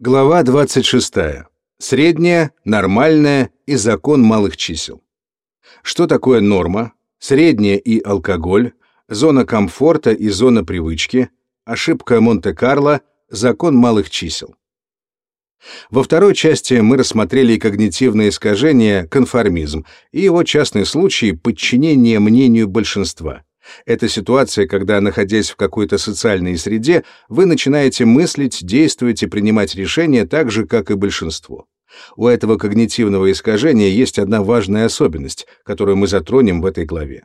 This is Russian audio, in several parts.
Глава 26. Средняя, нормальная и закон малых чисел. Что такое норма, средняя и алкоголь, зона комфорта и зона привычки, ошибка Монте-Карло, закон малых чисел. Во второй части мы рассмотрели когнитивное искажение, конформизм и его частный случай подчинение мнению большинства – это ситуация, когда, находясь в какой-то социальной среде, вы начинаете мыслить, действовать и принимать решения так же, как и большинство. У этого когнитивного искажения есть одна важная особенность, которую мы затронем в этой главе.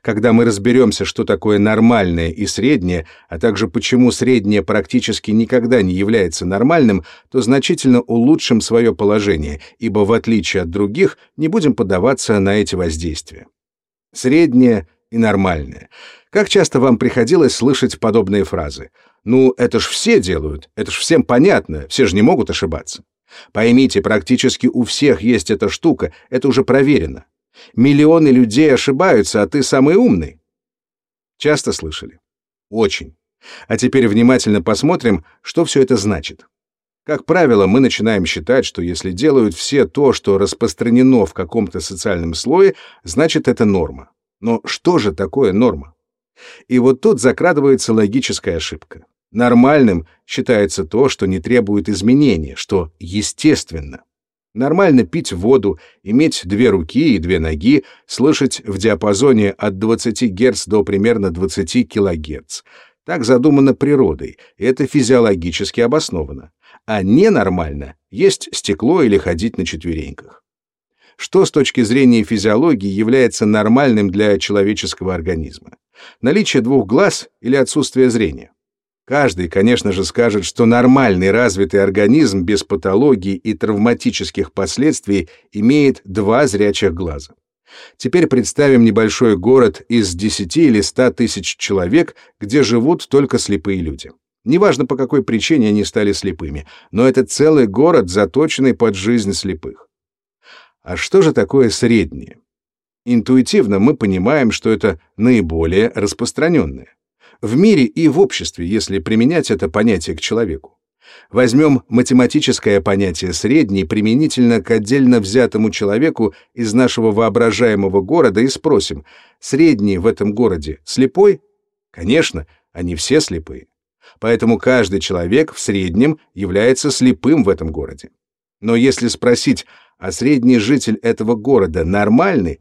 Когда мы разберемся, что такое нормальное и среднее, а также почему среднее практически никогда не является нормальным, то значительно улучшим свое положение, ибо в отличие от других не будем поддаваться на эти воздействия. Среднее и нормальное. Как часто вам приходилось слышать подобные фразы? «Ну, это ж все делают, это ж всем понятно, все же не могут ошибаться». Поймите, практически у всех есть эта штука, это уже проверено. Миллионы людей ошибаются, а ты самый умный. Часто слышали? Очень. А теперь внимательно посмотрим, что все это значит. Как правило, мы начинаем считать, что если делают все то, что распространено в каком-то социальном слое, значит это норма. Но что же такое норма? И вот тут закрадывается логическая ошибка. Нормальным считается то, что не требует изменения, что естественно. Нормально пить воду, иметь две руки и две ноги, слышать в диапазоне от 20 Гц до примерно 20 кГц. Так задумано природой, это физиологически обосновано. А ненормально есть стекло или ходить на четвереньках что с точки зрения физиологии является нормальным для человеческого организма. Наличие двух глаз или отсутствие зрения. Каждый, конечно же, скажет, что нормальный развитый организм без патологий и травматических последствий имеет два зрячих глаза. Теперь представим небольшой город из 10 или 100 тысяч человек, где живут только слепые люди. Неважно, по какой причине они стали слепыми, но это целый город, заточенный под жизнь слепых. А что же такое среднее? Интуитивно мы понимаем, что это наиболее распространенное. В мире и в обществе, если применять это понятие к человеку. Возьмем математическое понятие «средний» применительно к отдельно взятому человеку из нашего воображаемого города и спросим, средний в этом городе слепой? Конечно, они все слепые. Поэтому каждый человек в среднем является слепым в этом городе. Но если спросить, а средний житель этого города нормальный,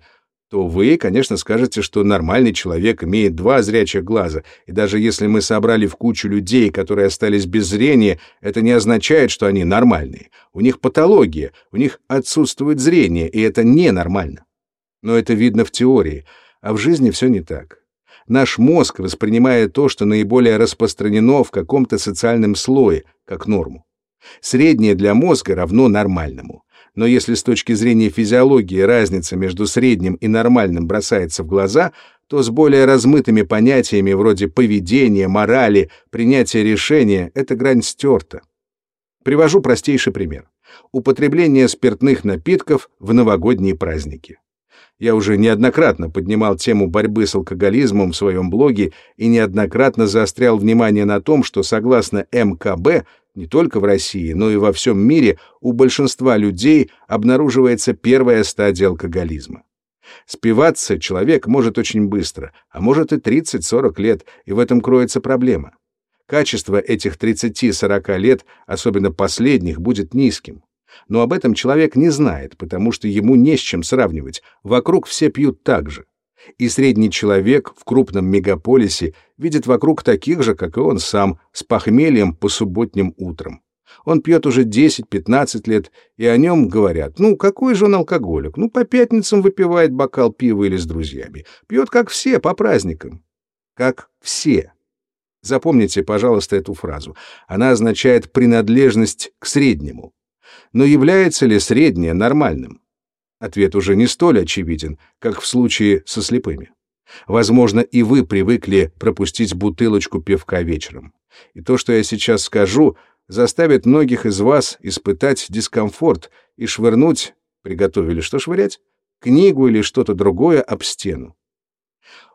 то вы, конечно, скажете, что нормальный человек имеет два зрячих глаза, и даже если мы собрали в кучу людей, которые остались без зрения, это не означает, что они нормальные. У них патология, у них отсутствует зрение, и это ненормально. Но это видно в теории, а в жизни все не так. Наш мозг воспринимает то, что наиболее распространено в каком-то социальном слое, как норму. Среднее для мозга равно нормальному но если с точки зрения физиологии разница между средним и нормальным бросается в глаза, то с более размытыми понятиями вроде поведения, морали, принятия решения эта грань стерта. Привожу простейший пример. Употребление спиртных напитков в новогодние праздники. Я уже неоднократно поднимал тему борьбы с алкоголизмом в своем блоге и неоднократно заострял внимание на том, что согласно МКБ не только в России, но и во всем мире у большинства людей обнаруживается первая стадия алкоголизма. Спиваться человек может очень быстро, а может и 30-40 лет, и в этом кроется проблема. Качество этих 30-40 лет, особенно последних, будет низким. Но об этом человек не знает, потому что ему не с чем сравнивать, вокруг все пьют так же и средний человек в крупном мегаполисе видит вокруг таких же, как и он сам, с похмельем по субботним утрам. Он пьет уже 10-15 лет, и о нем говорят, ну, какой же он алкоголик, ну, по пятницам выпивает бокал пива или с друзьями, пьет как все, по праздникам. Как все. Запомните, пожалуйста, эту фразу. Она означает принадлежность к среднему. Но является ли среднее нормальным? Ответ уже не столь очевиден, как в случае со слепыми. Возможно, и вы привыкли пропустить бутылочку пивка вечером. И то, что я сейчас скажу, заставит многих из вас испытать дискомфорт и швырнуть, приготовили что швырять, книгу или что-то другое об стену.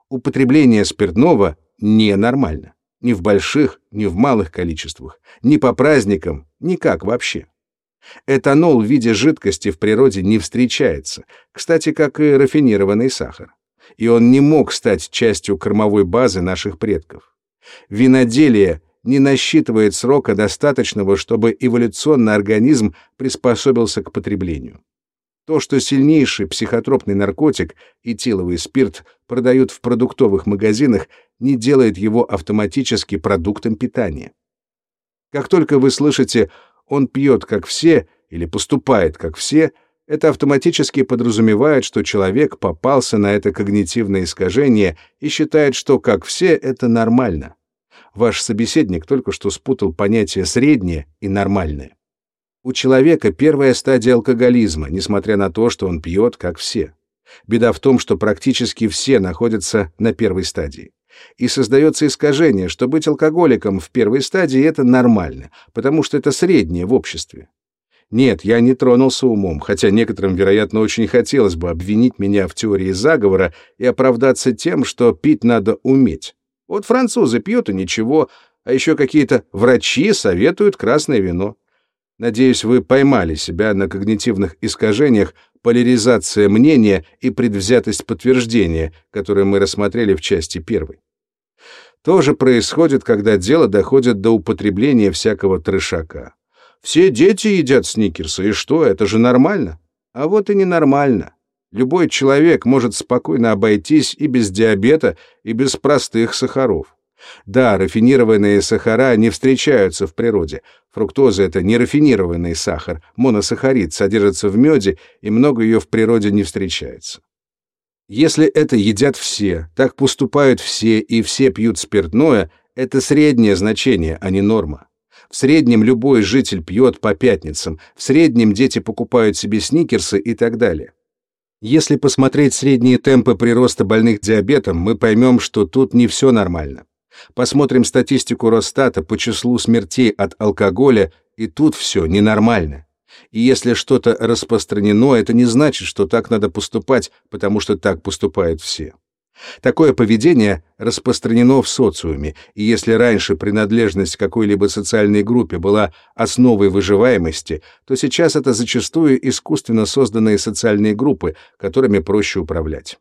Употребление спиртного ненормально. Ни в больших, ни в малых количествах, ни по праздникам, никак вообще. Этанол в виде жидкости в природе не встречается, кстати, как и рафинированный сахар. И он не мог стать частью кормовой базы наших предков. Виноделие не насчитывает срока достаточного, чтобы эволюционный организм приспособился к потреблению. То, что сильнейший психотропный наркотик, этиловый спирт, продают в продуктовых магазинах, не делает его автоматически продуктом питания. Как только вы слышите «он пьет, как все» или «поступает, как все», это автоматически подразумевает, что человек попался на это когнитивное искажение и считает, что как все это нормально. Ваш собеседник только что спутал понятие «среднее» и «нормальное». У человека первая стадия алкоголизма, несмотря на то, что он пьет, как все. Беда в том, что практически все находятся на первой стадии. И создается искажение, что быть алкоголиком в первой стадии — это нормально, потому что это среднее в обществе. Нет, я не тронулся умом, хотя некоторым, вероятно, очень хотелось бы обвинить меня в теории заговора и оправдаться тем, что пить надо уметь. Вот французы пьют и ничего, а еще какие-то врачи советуют красное вино. Надеюсь, вы поймали себя на когнитивных искажениях, поляризация мнения и предвзятость подтверждения, которые мы рассмотрели в части первой. То же происходит, когда дело доходит до употребления всякого трешака. Все дети едят сникерсы, и что, это же нормально? А вот и ненормально. Любой человек может спокойно обойтись и без диабета, и без простых сахаров. Да, рафинированные сахара не встречаются в природе. Фруктоза — это нерафинированный сахар, моносахарид, содержится в меде, и много ее в природе не встречается. Если это едят все, так поступают все, и все пьют спиртное, это среднее значение, а не норма. В среднем любой житель пьет по пятницам, в среднем дети покупают себе сникерсы и так далее. Если посмотреть средние темпы прироста больных диабетом, мы поймем, что тут не все нормально. Посмотрим статистику Росстата по числу смертей от алкоголя, и тут все ненормально. И если что-то распространено, это не значит, что так надо поступать, потому что так поступают все. Такое поведение распространено в социуме, и если раньше принадлежность к какой-либо социальной группе была основой выживаемости, то сейчас это зачастую искусственно созданные социальные группы, которыми проще управлять.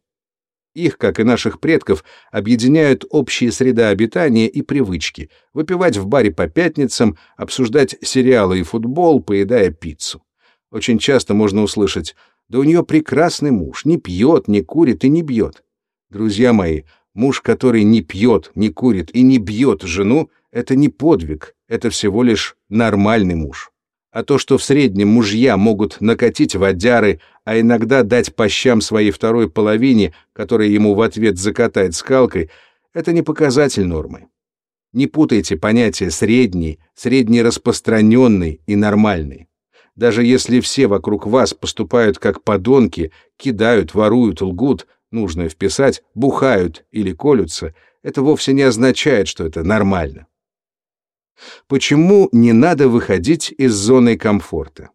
Их, как и наших предков, объединяют общие среда обитания и привычки — выпивать в баре по пятницам, обсуждать сериалы и футбол, поедая пиццу. Очень часто можно услышать «Да у нее прекрасный муж, не пьет, не курит и не бьет». Друзья мои, муж, который не пьет, не курит и не бьет жену, это не подвиг, это всего лишь нормальный муж а то, что в среднем мужья могут накатить водяры, а иногда дать по щам своей второй половине, которая ему в ответ закатает скалкой, это не показатель нормы. Не путайте понятия «средний», «среднераспространенный» и «нормальный». Даже если все вокруг вас поступают как подонки, кидают, воруют, лгут, нужно вписать, бухают или колются, это вовсе не означает, что это нормально. Почему не надо выходить из зоны комфорта?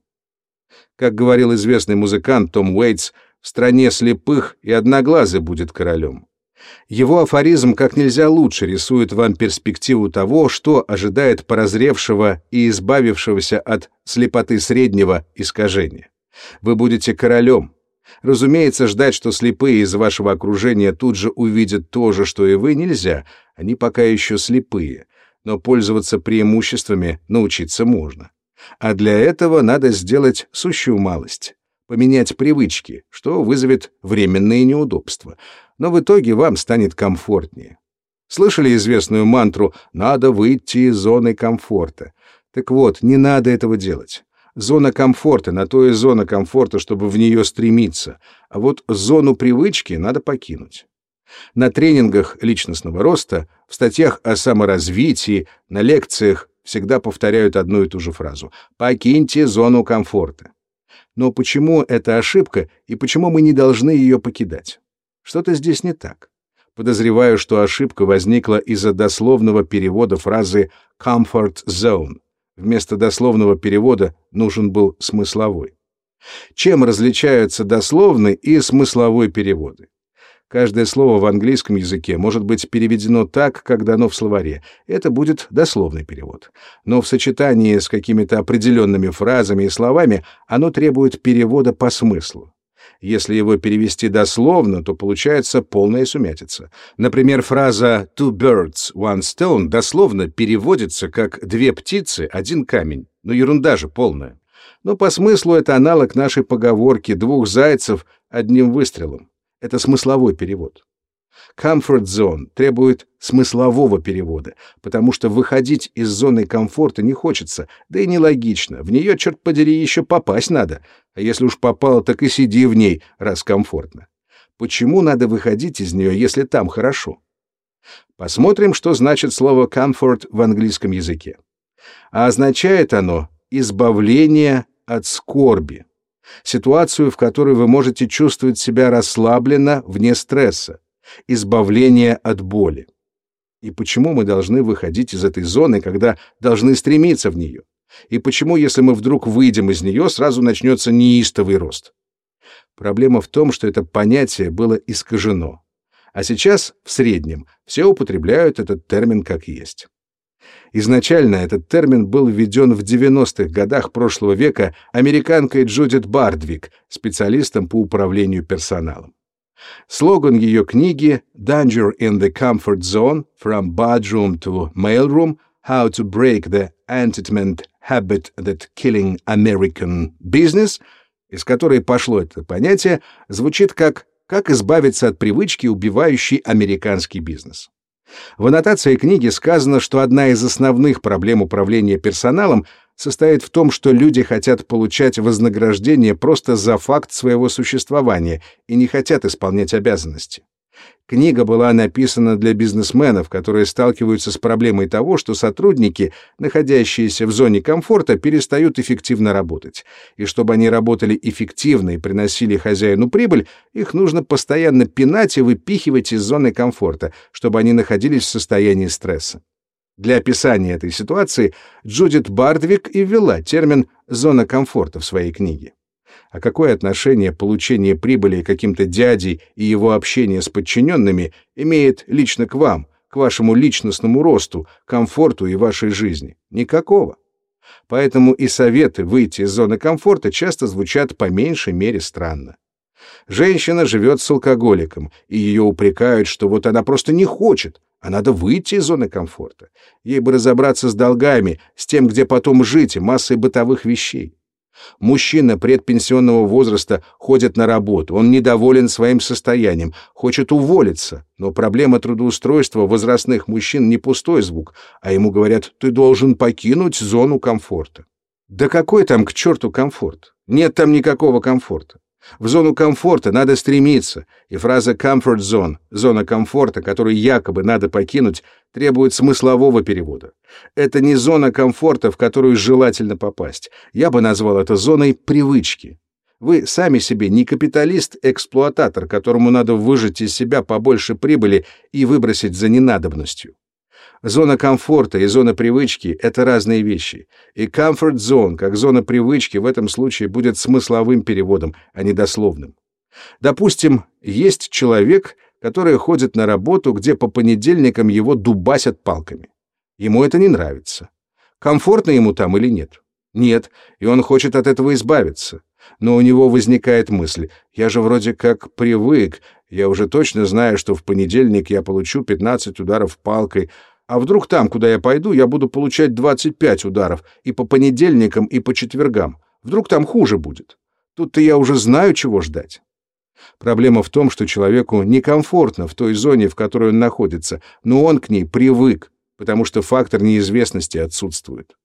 Как говорил известный музыкант Том Уэйтс, в стране слепых и одноглазый будет королем. Его афоризм как нельзя лучше рисует вам перспективу того, что ожидает поразревшего и избавившегося от слепоты среднего искажения. Вы будете королем. Разумеется, ждать, что слепые из вашего окружения тут же увидят то же, что и вы, нельзя. Они пока еще слепые но пользоваться преимуществами научиться можно. А для этого надо сделать сущую малость — поменять привычки, что вызовет временные неудобства. Но в итоге вам станет комфортнее. Слышали известную мантру «надо выйти из зоны комфорта». Так вот, не надо этого делать. Зона комфорта, на то и зона комфорта, чтобы в нее стремиться, а вот зону привычки надо покинуть. На тренингах личностного роста, в статьях о саморазвитии, на лекциях всегда повторяют одну и ту же фразу «покиньте зону комфорта». Но почему это ошибка и почему мы не должны ее покидать? Что-то здесь не так. Подозреваю, что ошибка возникла из-за дословного перевода фразы «comfort zone». Вместо дословного перевода нужен был смысловой. Чем различаются дословный и смысловой переводы? Каждое слово в английском языке может быть переведено так, как дано в словаре. Это будет дословный перевод. Но в сочетании с какими-то определенными фразами и словами оно требует перевода по смыслу. Если его перевести дословно, то получается полная сумятица. Например, фраза «two birds, one stone» дословно переводится как «две птицы, один камень». Но ерунда же полная. Но по смыслу это аналог нашей поговорки «двух зайцев одним выстрелом». Это смысловой перевод. Comfort Zone требует смыслового перевода, потому что выходить из зоны комфорта не хочется, да и нелогично. В нее, черт подери, еще попасть надо. А если уж попало, так и сиди в ней, раз комфортно. Почему надо выходить из нее, если там хорошо? Посмотрим, что значит слово comfort в английском языке. А означает оно избавление от скорби. Ситуацию, в которой вы можете чувствовать себя расслабленно, вне стресса избавление от боли. И почему мы должны выходить из этой зоны, когда должны стремиться в нее? И почему, если мы вдруг выйдем из нее, сразу начнется неистовый рост? Проблема в том, что это понятие было искажено. А сейчас, в среднем, все употребляют этот термин как есть. Изначально этот термин был введен в 90-х годах прошлого века американкой Джудит Бардвик, специалистом по управлению персоналом. Слоган ее книги «Danger in the Comfort Zone – From Bedroom to Mailroom – How to Break the Entertainment Habit That Killing American Business», из которой пошло это понятие, звучит как «Как избавиться от привычки, убивающей американский бизнес». В аннотации книги сказано, что одна из основных проблем управления персоналом состоит в том, что люди хотят получать вознаграждение просто за факт своего существования и не хотят исполнять обязанности. Книга была написана для бизнесменов, которые сталкиваются с проблемой того, что сотрудники, находящиеся в зоне комфорта, перестают эффективно работать. И чтобы они работали эффективно и приносили хозяину прибыль, их нужно постоянно пинать и выпихивать из зоны комфорта, чтобы они находились в состоянии стресса. Для описания этой ситуации Джудит Бардвик и ввела термин «зона комфорта» в своей книге. А какое отношение получение прибыли каким-то дядей и его общение с подчиненными имеет лично к вам, к вашему личностному росту, комфорту и вашей жизни? Никакого. Поэтому и советы выйти из зоны комфорта часто звучат по меньшей мере странно. Женщина живет с алкоголиком, и ее упрекают, что вот она просто не хочет, а надо выйти из зоны комфорта. Ей бы разобраться с долгами, с тем, где потом жить, массой бытовых вещей. Мужчина предпенсионного возраста ходит на работу, он недоволен своим состоянием, хочет уволиться, но проблема трудоустройства возрастных мужчин не пустой звук, а ему говорят, ты должен покинуть зону комфорта. Да какой там к черту комфорт? Нет там никакого комфорта. В зону комфорта надо стремиться, и фраза «comfort zone» — зона комфорта, которую якобы надо покинуть, требует смыслового перевода. Это не зона комфорта, в которую желательно попасть. Я бы назвал это зоной привычки. Вы сами себе не капиталист-эксплуататор, которому надо выжать из себя побольше прибыли и выбросить за ненадобностью. Зона комфорта и зона привычки — это разные вещи. И comfort zone, как зона привычки, в этом случае будет смысловым переводом, а не дословным. Допустим, есть человек, который ходит на работу, где по понедельникам его дубасят палками. Ему это не нравится. Комфортно ему там или нет? Нет, и он хочет от этого избавиться. Но у него возникает мысль, я же вроде как привык, я уже точно знаю, что в понедельник я получу 15 ударов палкой, а вдруг там, куда я пойду, я буду получать 25 ударов и по понедельникам, и по четвергам? Вдруг там хуже будет? Тут-то я уже знаю, чего ждать. Проблема в том, что человеку некомфортно в той зоне, в которой он находится, но он к ней привык, потому что фактор неизвестности отсутствует.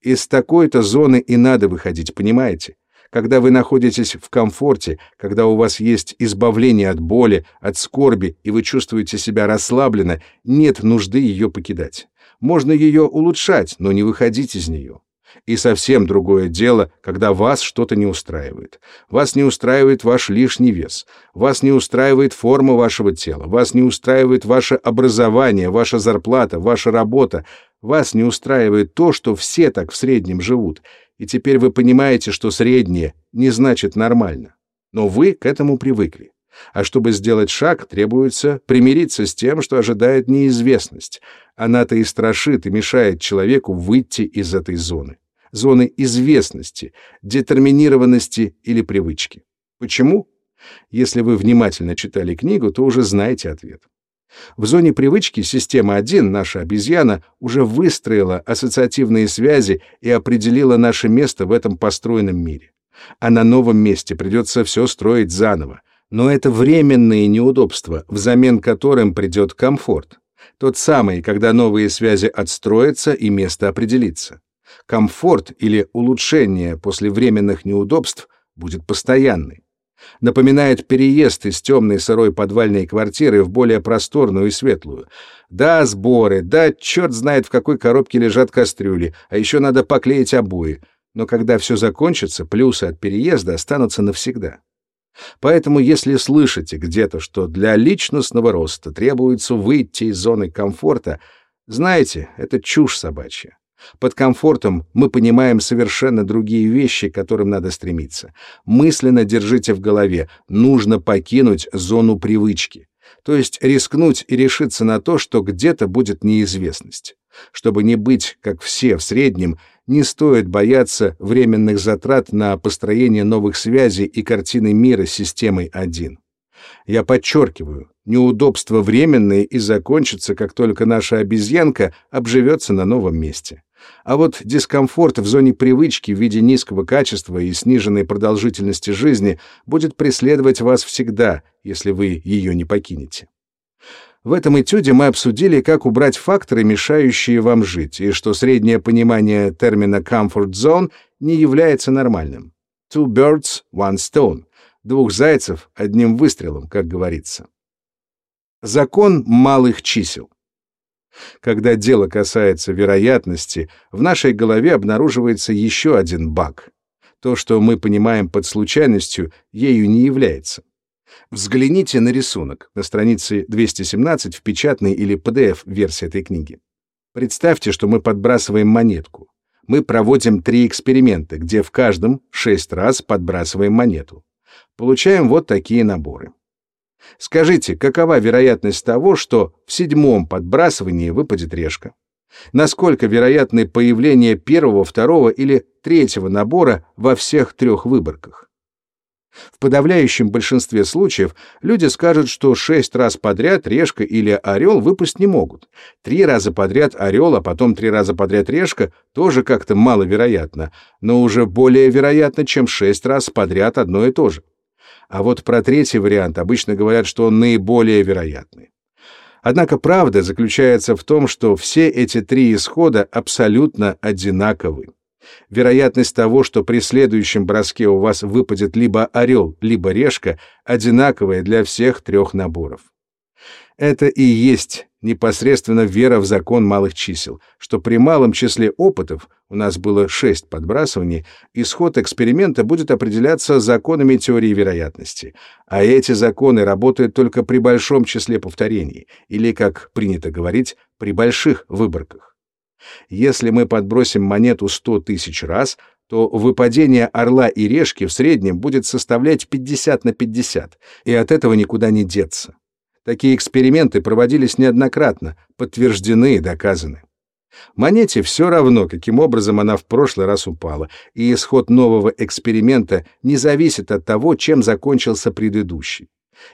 Из такой-то зоны и надо выходить, понимаете? Когда вы находитесь в комфорте, когда у вас есть избавление от боли, от скорби, и вы чувствуете себя расслабленно, нет нужды ее покидать. Можно ее улучшать, но не выходить из нее. И совсем другое дело, когда вас что-то не устраивает. Вас не устраивает ваш лишний вес, вас не устраивает форма вашего тела, вас не устраивает ваше образование, ваша зарплата, ваша работа, вас не устраивает то, что все так в среднем живут — и теперь вы понимаете, что среднее не значит нормально. Но вы к этому привыкли. А чтобы сделать шаг, требуется примириться с тем, что ожидает неизвестность. Она-то и страшит, и мешает человеку выйти из этой зоны. Зоны известности, детерминированности или привычки. Почему? Если вы внимательно читали книгу, то уже знаете ответ. В зоне привычки система 1, наша обезьяна, уже выстроила ассоциативные связи и определила наше место в этом построенном мире. А на новом месте придется все строить заново. Но это временные неудобства, взамен которым придет комфорт. Тот самый, когда новые связи отстроятся и место определится. Комфорт или улучшение после временных неудобств будет постоянный напоминает переезд из темной сырой подвальной квартиры в более просторную и светлую. Да, сборы, да, черт знает, в какой коробке лежат кастрюли, а еще надо поклеить обои. Но когда все закончится, плюсы от переезда останутся навсегда. Поэтому, если слышите где-то, что для личностного роста требуется выйти из зоны комфорта, знаете, это чушь собачья. Под комфортом мы понимаем совершенно другие вещи, к которым надо стремиться. Мысленно держите в голове, нужно покинуть зону привычки. То есть рискнуть и решиться на то, что где-то будет неизвестность. Чтобы не быть, как все в среднем, не стоит бояться временных затрат на построение новых связей и картины мира с системой 1. Я подчеркиваю, неудобства временные и закончатся, как только наша обезьянка обживется на новом месте. А вот дискомфорт в зоне привычки в виде низкого качества и сниженной продолжительности жизни будет преследовать вас всегда, если вы ее не покинете. В этом этюде мы обсудили, как убрать факторы, мешающие вам жить, и что среднее понимание термина comfort zone не является нормальным. Two birds, one stone. Двух зайцев одним выстрелом, как говорится. Закон малых чисел. Когда дело касается вероятности, в нашей голове обнаруживается еще один баг. То, что мы понимаем под случайностью, ею не является. Взгляните на рисунок на странице 217 в печатной или PDF-версии этой книги. Представьте, что мы подбрасываем монетку. Мы проводим три эксперимента, где в каждом шесть раз подбрасываем монету. Получаем вот такие наборы. Скажите, какова вероятность того, что в седьмом подбрасывании выпадет решка? Насколько вероятны появление первого, второго или третьего набора во всех трех выборках? В подавляющем большинстве случаев люди скажут, что шесть раз подряд решка или орел выпасть не могут. Три раза подряд орел, а потом три раза подряд решка тоже как-то маловероятно, но уже более вероятно, чем шесть раз подряд одно и то же. А вот про третий вариант обычно говорят, что он наиболее вероятный. Однако правда заключается в том, что все эти три исхода абсолютно одинаковы. Вероятность того, что при следующем броске у вас выпадет либо орел, либо решка, одинаковая для всех трех наборов. Это и есть непосредственно вера в закон малых чисел, что при малом числе опытов, у нас было шесть подбрасываний, исход эксперимента будет определяться законами теории вероятности, а эти законы работают только при большом числе повторений, или, как принято говорить, при больших выборках. Если мы подбросим монету 100 тысяч раз, то выпадение орла и решки в среднем будет составлять 50 на 50, и от этого никуда не деться. Такие эксперименты проводились неоднократно, подтверждены и доказаны. Монете все равно, каким образом она в прошлый раз упала, и исход нового эксперимента не зависит от того, чем закончился предыдущий.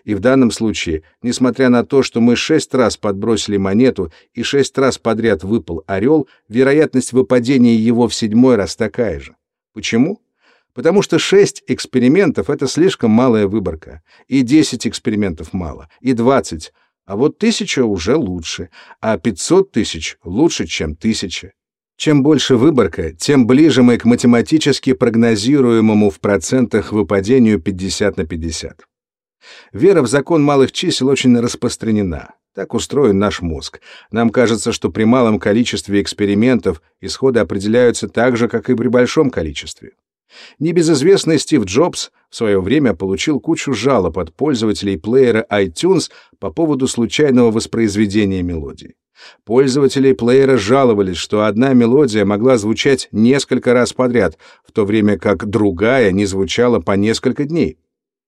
И в данном случае, несмотря на то, что мы шесть раз подбросили монету и шесть раз подряд выпал орел, вероятность выпадения его в седьмой раз такая же. Почему? Потому что 6 экспериментов — это слишком малая выборка, и 10 экспериментов мало, и 20, а вот 1000 уже лучше, а 500 тысяч лучше, чем 1000. Чем больше выборка, тем ближе мы к математически прогнозируемому в процентах выпадению 50 на 50. Вера в закон малых чисел очень распространена. Так устроен наш мозг. Нам кажется, что при малом количестве экспериментов исходы определяются так же, как и при большом количестве. Небезызвестный Стив Джобс в свое время получил кучу жалоб от пользователей плеера iTunes по поводу случайного воспроизведения мелодии. Пользователи плеера жаловались, что одна мелодия могла звучать несколько раз подряд, в то время как другая не звучала по несколько дней.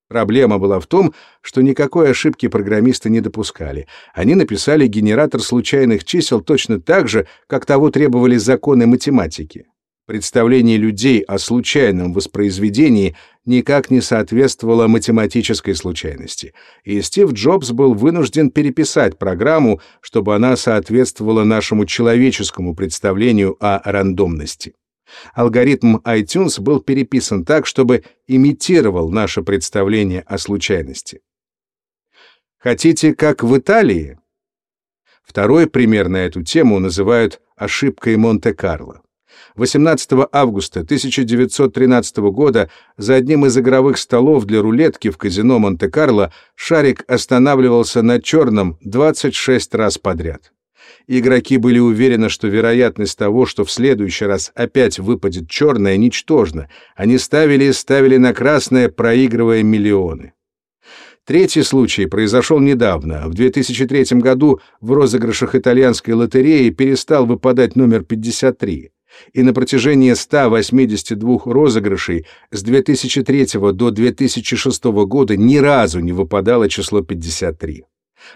Проблема была в том, что никакой ошибки программисты не допускали. Они написали генератор случайных чисел точно так же, как того требовали законы математики. Представление людей о случайном воспроизведении никак не соответствовало математической случайности, и Стив Джобс был вынужден переписать программу, чтобы она соответствовала нашему человеческому представлению о рандомности. Алгоритм iTunes был переписан так, чтобы имитировал наше представление о случайности. Хотите, как в Италии? Второй пример на эту тему называют ошибкой Монте-Карло. 18 августа 1913 года за одним из игровых столов для рулетки в казино Монте-Карло шарик останавливался на черном 26 раз подряд. Игроки были уверены, что вероятность того, что в следующий раз опять выпадет черное, ничтожна. Они ставили и ставили на красное, проигрывая миллионы. Третий случай произошел недавно. В 2003 году в розыгрышах итальянской лотереи перестал выпадать номер 53. И на протяжении 182 розыгрышей с 2003 до 2006 года ни разу не выпадало число 53.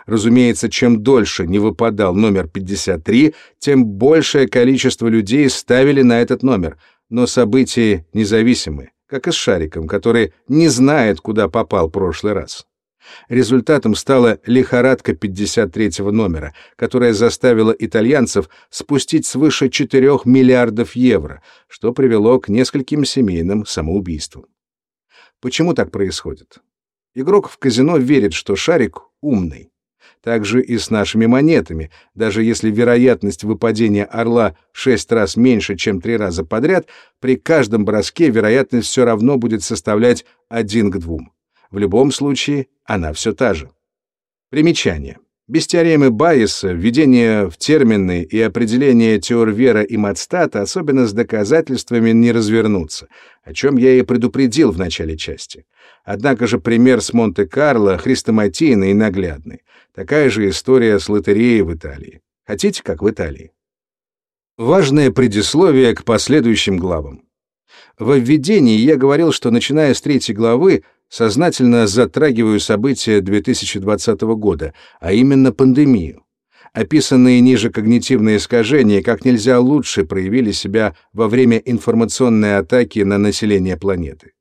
Разумеется, чем дольше не выпадал номер 53, тем большее количество людей ставили на этот номер, но события независимы, как и с шариком, который не знает, куда попал прошлый раз. Результатом стала лихорадка 53-го номера, которая заставила итальянцев спустить свыше 4 миллиардов евро, что привело к нескольким семейным самоубийствам. Почему так происходит? Игрок в казино верит, что шарик умный. Так же и с нашими монетами. Даже если вероятность выпадения орла шесть раз меньше, чем три раза подряд, при каждом броске вероятность все равно будет составлять один к двум. В любом случае, она все та же. Примечание. Без теоремы Байеса введение в термины и определение теорвера и Мацтата особенно с доказательствами не развернутся, о чем я и предупредил в начале части. Однако же пример с Монте-Карло хрестоматийный и наглядный. Такая же история с лотереей в Италии. Хотите, как в Италии? Важное предисловие к последующим главам. Во введении я говорил, что начиная с третьей главы сознательно затрагиваю события 2020 года, а именно пандемию. Описанные ниже когнитивные искажения как нельзя лучше проявили себя во время информационной атаки на население планеты.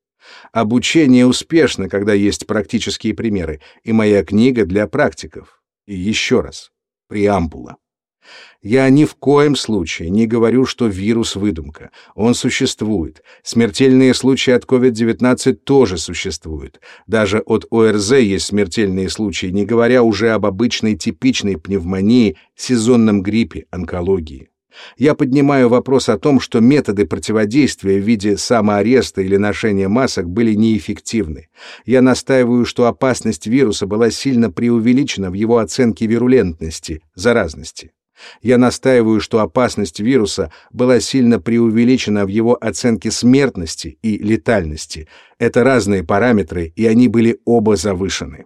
Обучение успешно, когда есть практические примеры, и моя книга для практиков. И еще раз, преамбула. Я ни в коем случае не говорю, что вирус — выдумка. Он существует. Смертельные случаи от COVID-19 тоже существуют. Даже от ОРЗ есть смертельные случаи, не говоря уже об обычной типичной пневмонии, сезонном гриппе, онкологии. Я поднимаю вопрос о том, что методы противодействия в виде самоареста или ношения масок были неэффективны. Я настаиваю, что опасность вируса была сильно преувеличена в его оценке вирулентности, заразности. Я настаиваю, что опасность вируса была сильно преувеличена в его оценке смертности и летальности. Это разные параметры, и они были оба завышены.